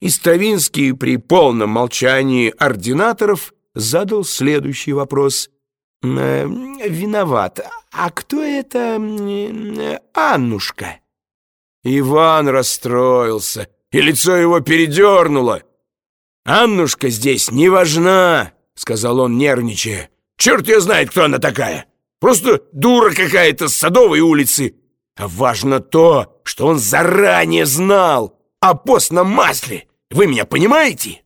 И Стравинский при полном молчании ординаторов задал следующий вопрос. «Э, «Виноват. А кто это э, Аннушка?» Иван расстроился, и лицо его передернуло. «Аннушка здесь не важна», — сказал он, нервничая. «Черт ее знает, кто она такая. Просто дура какая-то с Садовой улицы. А важно то, что он заранее знал постном масле. Вы меня понимаете?»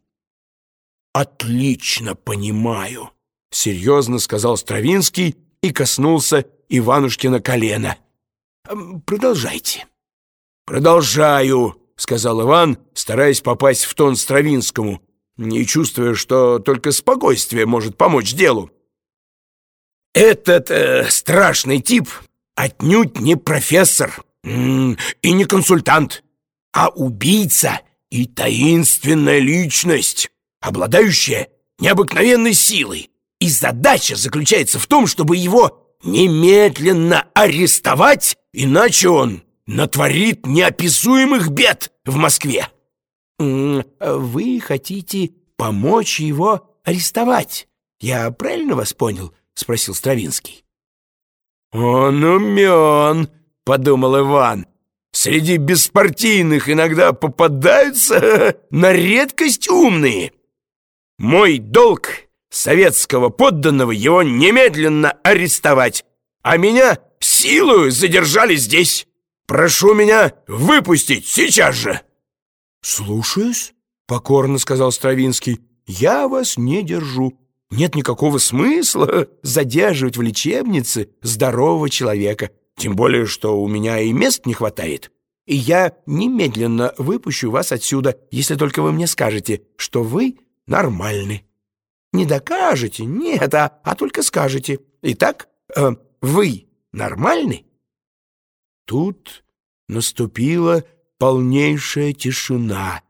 «Отлично понимаю», — серьезно сказал Стравинский и коснулся Иванушкина колена. «Продолжайте». «Продолжаю», — сказал Иван, стараясь попасть в тон Стравинскому, не чувствуя, что только спокойствие может помочь делу. «Этот э, страшный тип отнюдь не профессор и не консультант, а убийца и таинственная личность, обладающая необыкновенной силой. И задача заключается в том, чтобы его немедленно арестовать, иначе он натворит неописуемых бед в Москве. «Вы хотите помочь его арестовать? Я правильно вас понял?» — спросил Стравинский. «Он умен», — подумал Иван. «Среди беспартийных иногда попадаются на редкость умные. Мой долг советского подданного его немедленно арестовать, а меня силою задержали здесь. Прошу меня выпустить сейчас же!» «Слушаюсь», — покорно сказал Стравинский. «Я вас не держу. Нет никакого смысла задерживать в лечебнице здорового человека, тем более, что у меня и мест не хватает. И я немедленно выпущу вас отсюда, если только вы мне скажете, что вы нормальны. Не докажете, нет, а, а только скажете. Итак, э, вы нормальны?» Тут наступила полнейшая тишина,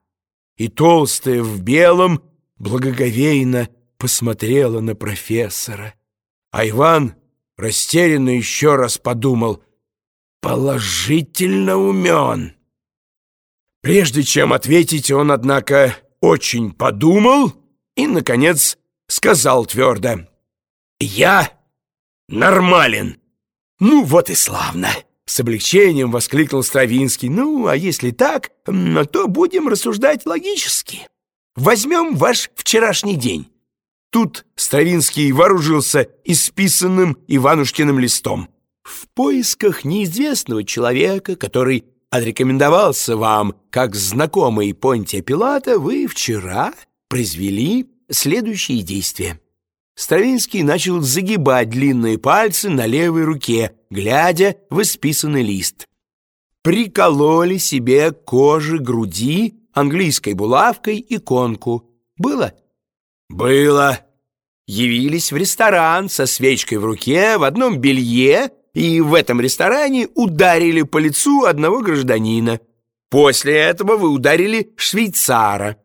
и толстая в белом благоговейно посмотрела на профессора. А Иван растерянно еще раз подумал «Положительно умен». Прежде чем ответить, он, однако, очень подумал и, наконец, сказал твердо «Я нормален». «Ну вот и славно!» С облегчением воскликнул Стравинский. «Ну, а если так, то будем рассуждать логически. Возьмем ваш вчерашний день. Тут Стравинский вооружился исписанным Иванушкиным листом. В поисках неизвестного человека, который отрекомендовался вам как знакомый Понтия Пилата, вы вчера произвели следующие действия. Стравинский начал загибать длинные пальцы на левой руке, глядя в исписанный лист. Прикололи себе к коже груди английской булавкой иконку. Было? Было. Явились в ресторан со свечкой в руке, в одном белье, и в этом ресторане ударили по лицу одного гражданина. После этого вы ударили швейцара.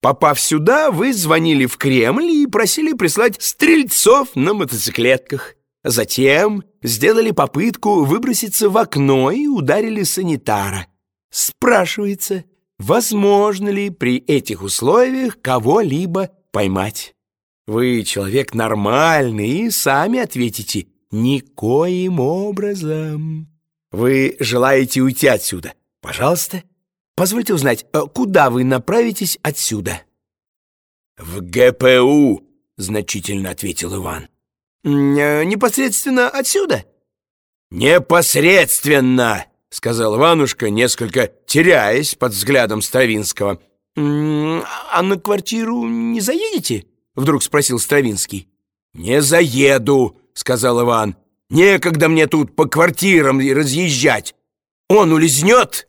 Попав сюда, вы звонили в Кремль и просили прислать стрельцов на мотоциклетках. Затем сделали попытку выброситься в окно и ударили санитара. Спрашивается, возможно ли при этих условиях кого-либо поймать? Вы человек нормальный и сами ответите «никоим образом». Вы желаете уйти отсюда? Пожалуйста, Позвольте узнать, э, куда вы направитесь отсюда?» «В ГПУ», — значительно ответил Иван. Э, «Непосредственно отсюда?» «Непосредственно», — сказал Иванушка, несколько теряясь под взглядом Стравинского. «А на квартиру не заедете?» — вдруг спросил Стравинский. «Не заеду», — сказал Иван. «Некогда мне тут по квартирам разъезжать. Он улизнет,